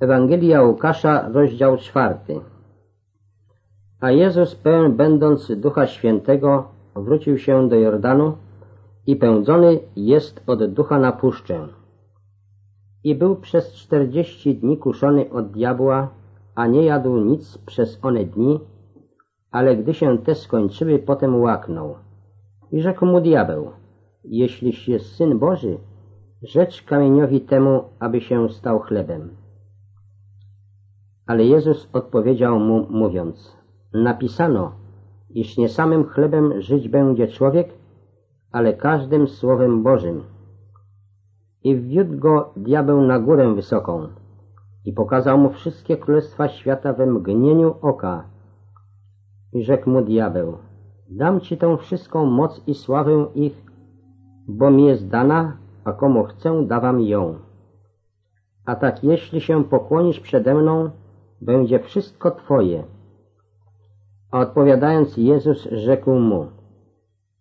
Ewangelia Łukasza, rozdział czwarty. A Jezus, pełen będąc Ducha Świętego, wrócił się do Jordanu i pędzony jest od ducha na puszczę. I był przez czterdzieści dni kuszony od diabła, a nie jadł nic przez one dni, ale gdy się te skończyły, potem łaknął. I rzekł mu diabeł, jeśliś jest Syn Boży, rzecz kamieniowi temu, aby się stał chlebem. Ale Jezus odpowiedział mu, mówiąc, napisano, iż nie samym chlebem żyć będzie człowiek, ale każdym słowem Bożym. I wwiódł go diabeł na górę wysoką i pokazał mu wszystkie królestwa świata we mgnieniu oka. I rzekł mu diabeł, dam ci tą wszystką moc i sławę ich, bo mi jest dana, a komu chcę, dawam ją. A tak jeśli się pokłonisz przede mną, będzie wszystko Twoje. A odpowiadając Jezus rzekł mu,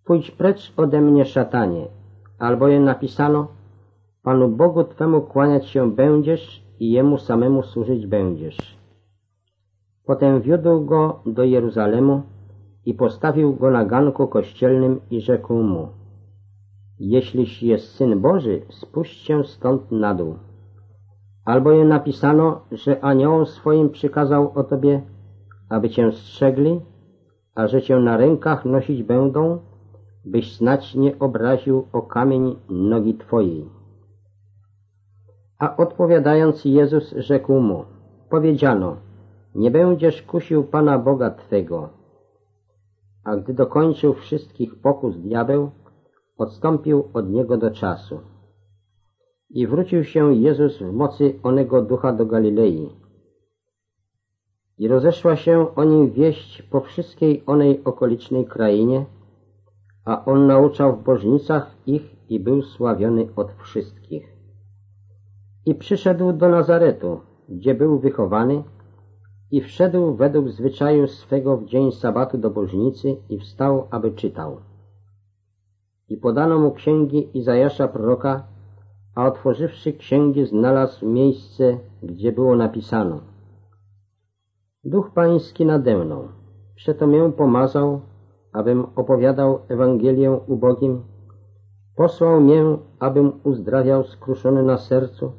pójdź precz ode mnie szatanie, albowiem napisano, Panu Bogu Twemu kłaniać się będziesz i Jemu samemu służyć będziesz. Potem wiódł go do Jeruzalemu i postawił go na ganku kościelnym i rzekł mu, Jeśliś jest Syn Boży, spuść się stąd na dół albowiem napisano, że aniołom swoim przykazał o Tobie, aby Cię strzegli, a że Cię na rękach nosić będą, byś snać nie obraził o kamień nogi Twojej. A odpowiadając Jezus rzekł mu, powiedziano, nie będziesz kusił Pana Boga Twego. A gdy dokończył wszystkich pokus diabeł, odstąpił od niego do czasu. I wrócił się Jezus w mocy onego ducha do Galilei. I rozeszła się o nim wieść po wszystkiej onej okolicznej krainie, a on nauczał w bożnicach ich i był sławiony od wszystkich. I przyszedł do Nazaretu, gdzie był wychowany, i wszedł według zwyczaju swego w dzień sabatu do bożnicy i wstał, aby czytał. I podano mu księgi Izajasza proroka, a otworzywszy księgi znalazł miejsce, gdzie było napisano. Duch Pański nade mną, przeto mię pomazał, abym opowiadał Ewangelię ubogim, posłał mię, abym uzdrawiał skruszony na sercu,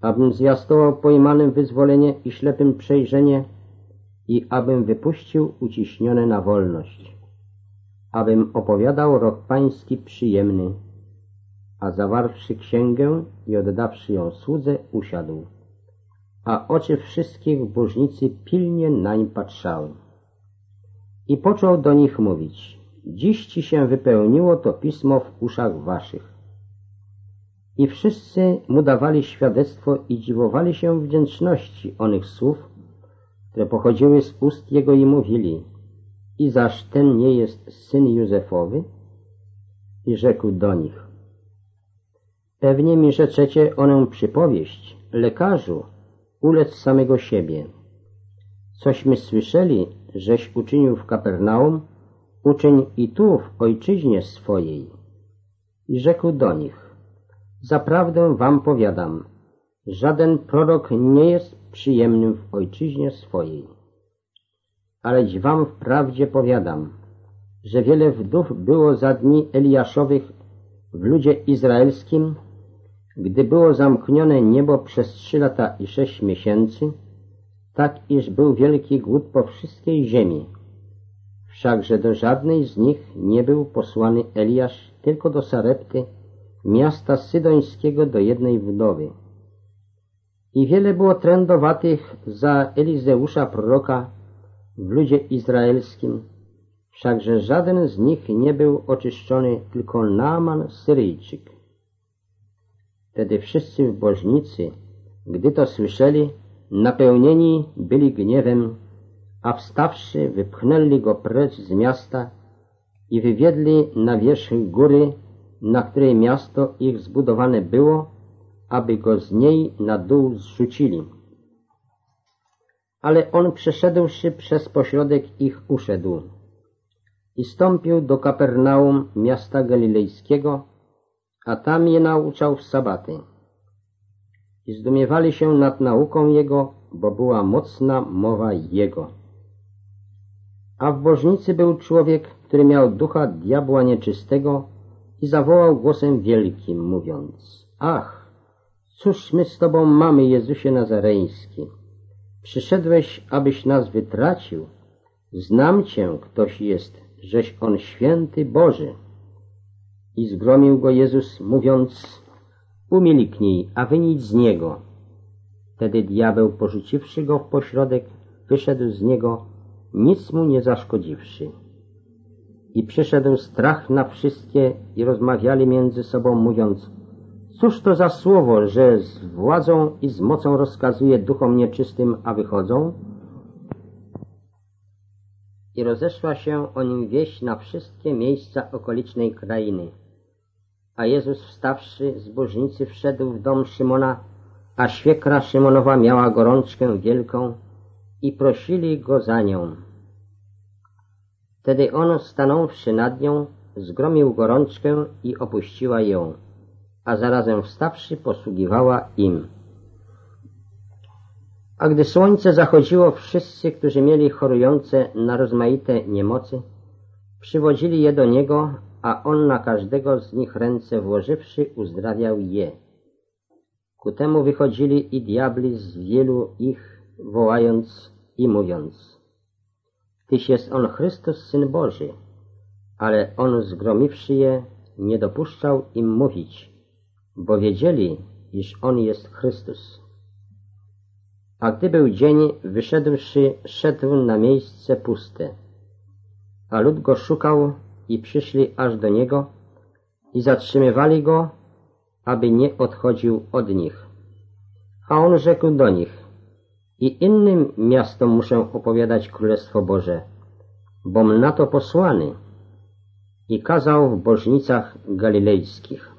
abym zwiastował pojmanym wyzwolenie i ślepym przejrzenie i abym wypuścił uciśnione na wolność, abym opowiadał rok Pański przyjemny, a zawarwszy księgę i oddawszy ją słudze, usiadł. A oczy wszystkich bożnicy pilnie nań patrzały. I począł do nich mówić, dziś ci się wypełniło to pismo w uszach waszych. I wszyscy mu dawali świadectwo i dziwowali się wdzięczności onych słów, które pochodziły z ust jego i mówili, i zaż ten nie jest syn Józefowy? I rzekł do nich, Pewnie mi rzeczecie onę przypowieść, lekarzu, ulec samego siebie. Cośmy słyszeli, żeś uczynił w Kapernaum, uczyń i tu w ojczyźnie swojej. I rzekł do nich, zaprawdę wam powiadam, żaden prorok nie jest przyjemnym w ojczyźnie swojej. Aleś wam wprawdzie powiadam, że wiele wdów było za dni Eliaszowych w ludzie izraelskim, gdy było zamknione niebo przez trzy lata i sześć miesięcy, tak iż był wielki głód po wszystkiej ziemi. Wszakże do żadnej z nich nie był posłany Eliasz, tylko do Sarepty, miasta sydońskiego do jednej wdowy. I wiele było trędowatych za Elizeusza proroka w ludzie izraelskim, wszakże żaden z nich nie był oczyszczony, tylko Naaman Syryjczyk. Wtedy wszyscy bożnicy, gdy to słyszeli, napełnieni byli gniewem, a wstawszy wypchnęli go precz z miasta i wywiedli na wierzch góry, na której miasto ich zbudowane było, aby go z niej na dół zrzucili. Ale on przeszedłszy przez pośrodek ich uszedł i stąpił do Kapernaum miasta galilejskiego, a tam je nauczał w sabaty. i zdumiewali się nad nauką Jego, bo była mocna mowa Jego. A w bożnicy był człowiek, który miał ducha diabła nieczystego i zawołał głosem wielkim, mówiąc, Ach, cóż my z Tobą mamy, Jezusie Nazareński? Przyszedłeś, abyś nas wytracił. Znam Cię, ktoś jest, żeś On święty Boży. I zgromił go Jezus, mówiąc, umilknij, a wynicz z niego. Wtedy diabeł, porzuciwszy go w pośrodek, wyszedł z niego, nic mu nie zaszkodziwszy. I przyszedł strach na wszystkie i rozmawiali między sobą, mówiąc, cóż to za słowo, że z władzą i z mocą rozkazuje duchom nieczystym, a wychodzą? I rozeszła się o nim wieść na wszystkie miejsca okolicznej krainy. A Jezus wstawszy z bożnicy wszedł w dom Szymona, a świekra Szymonowa miała gorączkę wielką i prosili go za nią. Wtedy on, stanąwszy nad nią, zgromił gorączkę i opuściła ją, a zarazem wstawszy posługiwała im. A gdy słońce zachodziło, wszyscy, którzy mieli chorujące na rozmaite niemocy, przywodzili je do niego, a on na każdego z nich ręce włożywszy uzdrawiał je. Ku temu wychodzili i diabli z wielu ich, wołając i mówiąc Tyś jest on Chrystus, Syn Boży, ale on zgromiwszy je, nie dopuszczał im mówić, bo wiedzieli, iż on jest Chrystus. A gdy był dzień, wyszedłszy, szedł na miejsce puste, a lud go szukał i przyszli aż do niego i zatrzymywali go, aby nie odchodził od nich. A on rzekł do nich, i innym miastom muszę opowiadać Królestwo Boże, bom na to posłany. I kazał w bożnicach galilejskich.